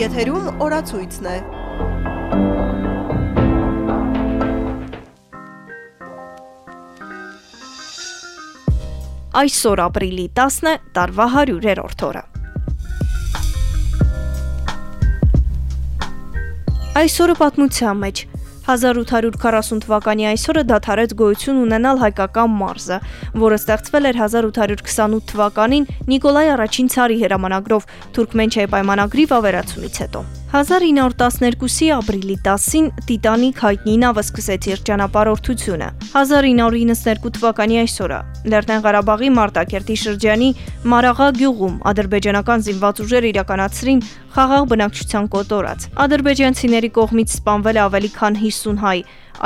Եթերում օրացույցն է։ Այսօր ապրիլի 10-ը տարվա 100-րդ օրը։ Այսօրը պատմության մեջ 1840 թվականի այսօրը դադարեց գոյություն ունենալ հայկական մարզը, որը ստեղծվել էր 1828 թվականին Նիկոլայ առաջին ցարի հրամանագրով Թուրքմենչայի պայմանագրի վավերացումից հետո։ 1912-ի ապրիլի 10-ին Տիտանիկ հայտնի նավը սկսեց իր ճանապարհորդությունը։ 1992 թվականի այսօրը Լեռնային Ղարաբաղի Մարտակերտի շրջանի Մարաղա գյուղում ադրբեջանական զինված ուժերը իրականացրին խաղաղ բնակչության կոտորած։ Ադրբեջանցիների կողմից սպանվել ավելի քան 50 հայ,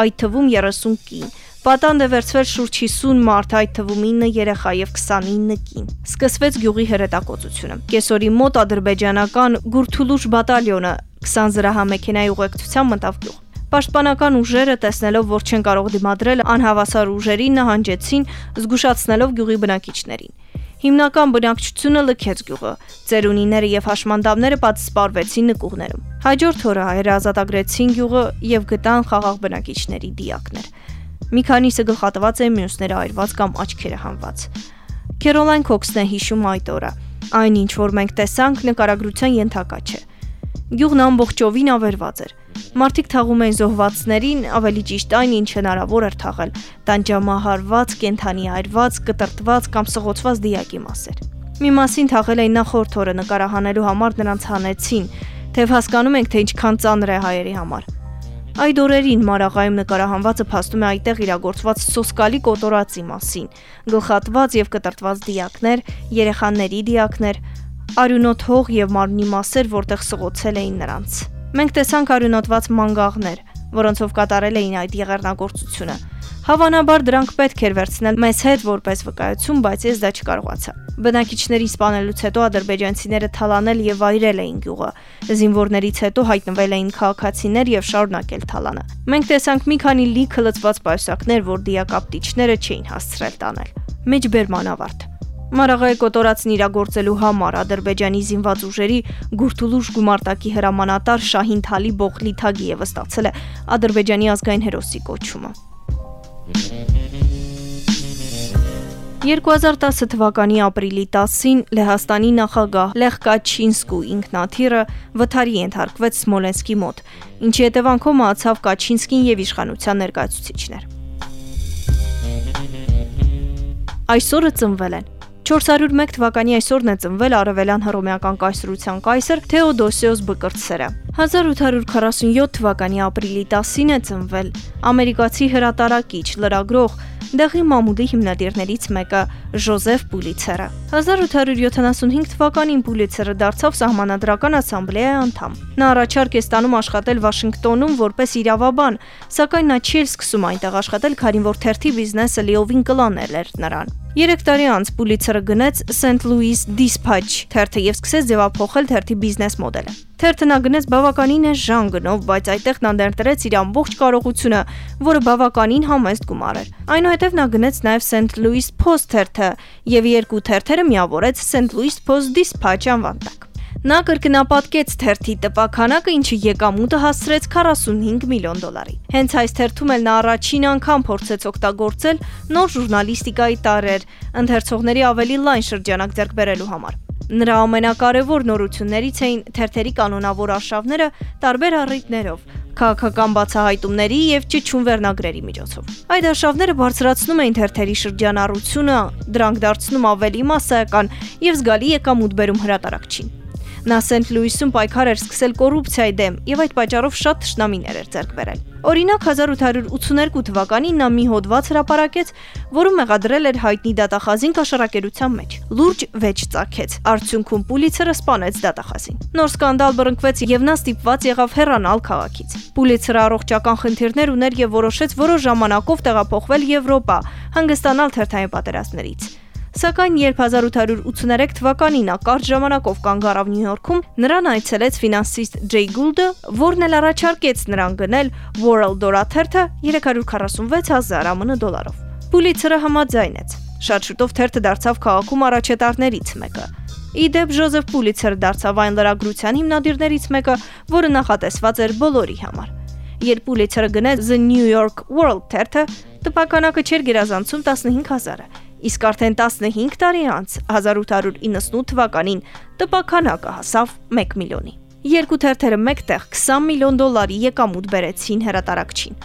այդ թվում 30 կին։ Պատանդ է վերցվել շուրջ 50 մարդ, այդ թվում 9 երեխա եւ 29 կին։ Սկսվեց գյուղի հրետակոծությունը։ Կեսօրի մոտ ադրբեջանական Գուրթուլուշ բատալյոնը 20 զրահամեքենայի ուղեկցությամբ մտավ գյուղ։ Պաշտպանական ուժերը տեսնելով, որ չեն կարող դիմադրել անհավասար ուժերին, նահանջեցին, զգուշացնելով գյուղի բնակիչներին։ Հիմնական բնակչությունը լքեց գյուղը։ Ծերունիները եւ հաշմանդամները պատսպարվեցին նկուղներում։ Հաջորդ օրը հայերը ազատագրեցին գյուղը եւ գտան խաղաղ բնակիչների դիակներ։ Մի քանիսը գլխատված էին, մյուսները այրված կամ աչքերը հանված։ Քերոլայն Քոքսն է հիշում այդ օրը։ Այն ինչ որ մենք տեսանք նկարագրության ենթակա չէ։ Գյուղն ամբողջովին ավերված էր։ Մարդիկ թաղում էին զոհվածներին, ավելի ճիշտ այն, ինչ հնարավոր էր թաղել՝ տանջամահարված, կենթանի այրված, կտրտված կամ սղոցված դիակի մասեր։ Մի մասին թաղել էին նախորդ օրը նկարահանելու համար նրանց հանեցին, թեև հասկանում ենք, թե ինչքան ծանր է հայերի համար։ Այդ օրերին Մարաղայում նկարահանվածը փաստում է այդտեղ իրագործված սոսկալի կոտորածի մասին։ Գլխատված եւ կտրտված դիակներ, երեխաների դիակներ, արյունոտ հող եւ մարմնի մասեր, որտեղ սղոցել էին նրանց։ Մենք տեսանք արյունոտված մանգաղներ, որոնցով կատարել էին այդ եղեռնագործությունը։ Հավանաբար դրանք պետք էր վերցնել մեզ հետ որպես վկայություն, բայց ես դա չկարողացա։ Բնակիչների սպանելուց հետո ադրբեջանցիները թալանել եւ վայրել էին գյուղը։ Զինվորներից հետո հայտնվել էին քաղաքացիներ եւ շարունակել թալանը։ Մենք տեսանք մի քանի լիքը լծված պայուսակներ, որ դիակապտիչները չէին հասցրել տանել։ Մեջբերման ավարտ։ Մարաղայի կոտորածն իրագործելու համար Ադրբեջանի զինված ուժերի Գուրթուլուշ գումարտակի հրամանատար Շահին Թալի Բողլի Թագիևը ստացել է Ադրբեջանի ազգային հերոսի կոչումը։ 2010 թվականի ապրիլի 10-ին Լեհաստանի նախագահ Լեխ Կաչինսկու ինքնաթիռը վթարի ենթարկվեց Սմոլենսկի մոտ, ինչի հետևանքով մահացավ Կաչինսկին եւ իշխանության ներկայացուցիչներ։ Այսօրը ծնվել են 401 թվականի այսօրն է ծնվել արևելյան հռոմեական կայսրության կայսր Թեոդոսիոս Բկրտսերը։ 1847 թվականի ապրիլի 10-ին է ծնվել ամերիկացի հրատարակիչ, լրագրող Դեղի մամուդի հիմնադիրներից մեկը Ժոզեֆ Պուլիցերը։ 1875 թվականին Պուլիցերը դարձավ Սահմանադրական ասամբլեայի անդամ։ Նա առաջարկ է ստանում աշխատել Վաշինգտոնում որպես իրավաբան, սակայն նա չի սկսում այնտեղ աշխատել, քանի որ թերթի բիզնեսը լիովին կլանել էր նրան։ 3 տարի անց Պուլիցերը գնաց St. Louis Dispatch թերթը եւ սկսեց ձևափոխել թերթի բիզնես մոդելը։ Թերթը նա գնաց բավականին է ժան գնով, բայց այդտեղ նա ներդրեց իր ամբողջ կարողությունը, որը բավականին համեստ գումար էր։ Այնուհետև նա գնաց նաև St. Louis Post թերթը եւ երկու թերթերը միավորեց St. Louis Post Dispatch անվան տակ։ Նա կրկնապատկեց թերթի տպականակը, ինչը եկամուտը հասցրեց 45 միլիոն դոլարի։ Հենց այս թերթում էլ նա առաջին անգամ փորձեց օգտագործել նոր ժուրնալիստիկայի տարեր, ընթերցողների ավելի լայն շրջանակ ձեռք բերելու համար։ Նրա ամենակարևոր նորություններից էին թերթերի կանոնավոր արշավները տարբեր առիթներով, քաղաքական բացահայտումների եւ ճիչուն վերնագրերի միջոցով։ Այդ արշավները բարձրացնում էին թերթերի շրջանառությունը, դրանք դարձնում ավելի massայական եւ զգալի եկամուտ բերում հրատարակչին։ Նա Սենթ Լուիսում պայքար էր սկսել կոռուպցիայի դեմ եւ այդ պատճառով շատ ճշնամիներ էր ձեռք բերել։ Օրինակ 1882 թվականին նա մի հոդված հրապարակեց, որում մեղադրել էր հայտնի դատախազին կաշառակերության մեջ։ Լուրջ վեճ ծագեց։ Արդյունքում Պուլիցերը սպանեց դատախազին։ Նոր սկանդալ բռնկվեց եւ նա ստիպված եղավ հեռանալ քաղաքից։ Պուլիցերը առողջական խնդիրներ ուներ եւ որոշեց որոշ ժամանակով տեղափոխվել Եվրոպա, հանգստանալ թերթային պատերազմներից։ Սակայն երբ 1883 թվականին նա կարճ ժամանակով կանգ առավ Նյու Յորքում, նրան այցելեց ֆինանսիստ Ջեյ Գուլդը, որն էլ առաջարկեց նրան գնել World Dollar-թերթը 346000 ԱՄՆ դոլարով։ Պուլիցերը համաձայնեց։ Շատ շուտով թերթը դարձավ քաղաքում առաջատարներից մեկը։ Իդեպ Ժոզեֆ Պուլիցերը դարձավ այն լրագրության հիմնադիրներից մեկը, որը նախատեսված էր բոլորի համար։ Երբ Պուլիցերը գնեց The New York World թերթը, տպականակը չէր գերազանցում 15000-ը, իսկ արդեն 15 տարի անց 1898 թվականին տպականակը հասավ 1 միլիոնի։ Երկու թերթերը մեկտեղ 20 միլիոն դոլարի եկամուտ բերեցին հրատարակչին։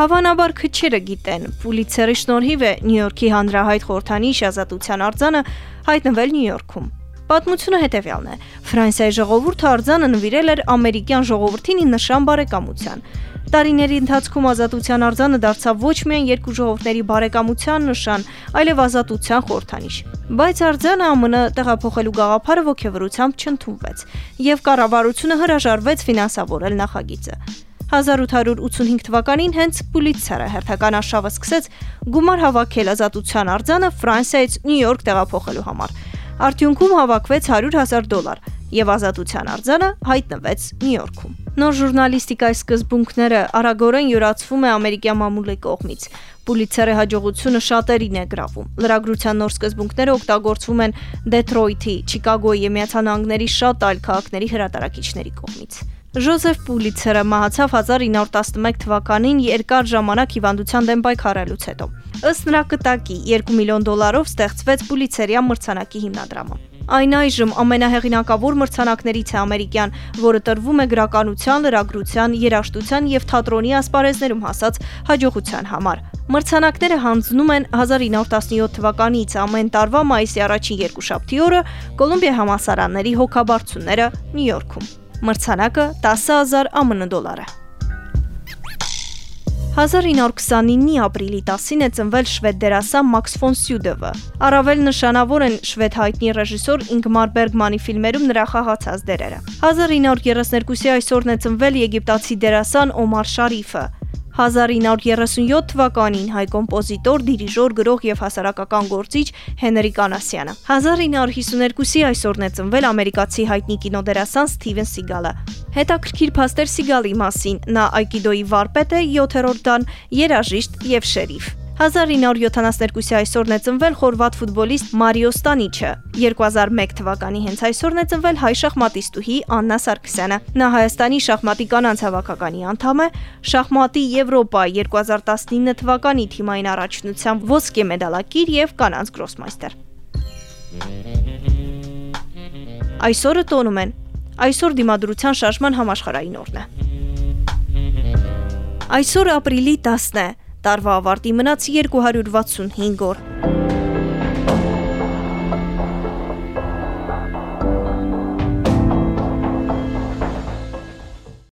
Հավանաբար քչերը գիտեն, Պուլիցերի շնորհիվ է Նյու Յորքի հանրահայտ խորհրդանիշ ազատության արձանը հայտնվել Նյու Յորքում։ Պատմությունը հետևյալն է. Ֆրանսիայի ժողովուրդը արձանը նվիրել էր ամերիկյան ժողովրդին նշան բարեկամության։ Տարիների ընթացքում ազատության արձանը դարձավ ոչ միայն երկու ժողովուրդների բարեկամության նշան, այլև ազատության խորհրդանիշ։ Բայց արձանը ԱՄՆ տեղափոխելու գաղափարը ողջևորությամբ չընդունվեց, եւ կառավարությունը հրաժարվեց ֆինանսավորել նախագիծը։ 1885 թվականին հենց Պուլիցերը հերթական արշավը սկսեց գումար հավաքել ազատության արձանը Ֆրանսիայից Նյու Յորք տեղափոխելու համար։ Արդյունքում հավաքվեց 100.000 դոլար եւ ազատության արձանը հայտնվեց Նյու Յորքում։ Նոր ժուրնալիստիկայի սկզբունքները արագորեն յուրացվում է ամերիկյան մամուլի կողմից։ Պուլիցերի հաջողությունը շատերին է գրավում։ Լրագրության նոր սկզբունքները օգտագործվում են Դեթրոյթի, Չիկագոյի եւ Միացյալ Նահանգների շատ այլ քաղաքների հրատարակիչների կողմից։ Ժոզեֆ Պուլիցերը մահացավ 1911 թվականին երկար ժամանակ հիվանդության դեմ պայքարելուց հետո։ Ըստ նրա կտակի 2 միլիոն դոլարով ստեղծվեց Պուլիցերյան մրցանակի հիմնադրամը։ Այն այժմ ամենահեղինակավոր մրցանակներից է ամերիկյան, որը տրվում է գրականության, լրագրության, երաժշտության եւ թատրոնի ասպարեզներում հասած հաջողության համար։ Մրցանակները հանձնում են 1917 թվականից ամեն տարվա մայիսի առաջին երկուշաբթի օրը Կոլումբիա համասարանների հոգաբարձությունները Նյու Յորքում։ Մրցանակը 10000 ԱՄՆ դոլար է։ 1929-ի ապրիլի 10-ին է ծնվել շվեդ դերասան Մաքս ֆոն Սյուդովը։ Առավել նշանավոր են շվեդ հայտնի ռեժիսոր Ինգմար Բերգմանի ֆիլմերում նրա խաղացած դերերը։ 1932-ի այսօրն է ծնվել եգիպտացի դերասան Օմար Շարիֆը։ 1937 թվականին հայ կոմպոզիտոր, դիրիժոր, գրող եւ հասարակական գործիչ Հենրիկ Անասյանը։ 1952-ի այսօրն է ծնվել ամերիկացի հայտնի կինոդերասան Սթիվեն Սիգալը։ Հետաքրքիր փաստեր Սիգալի մասին։ Նա Այկիդոյի վարպետ է, 7-րդ դան, երաժիշտ եւ շերիֆ։ 1972-ի այսօրն է ծնվել խորվատ ֆուտբոլիստ Մարիո Ստանիչը։ 2001 թվականի հենց այսօրն է ծնվել հայ շախմատիստուհի Աննա Սարգսյանը։ Նա Հայաստանի շախմատի կանանց հավաքականի անդամ է, շախմատի Եվրոպա 2019 թվականի թիմային առաջնության ոսկե մեդալակիր եւ կանանց գրոսմայստեր։ Այսօրը տոնում են։ Այսօր դիմադրության շարժման համաշխարհային օրն է։ Այսօր ապրիլի 10-ն է։ Տարվա ավարտի մնաց 265 օր։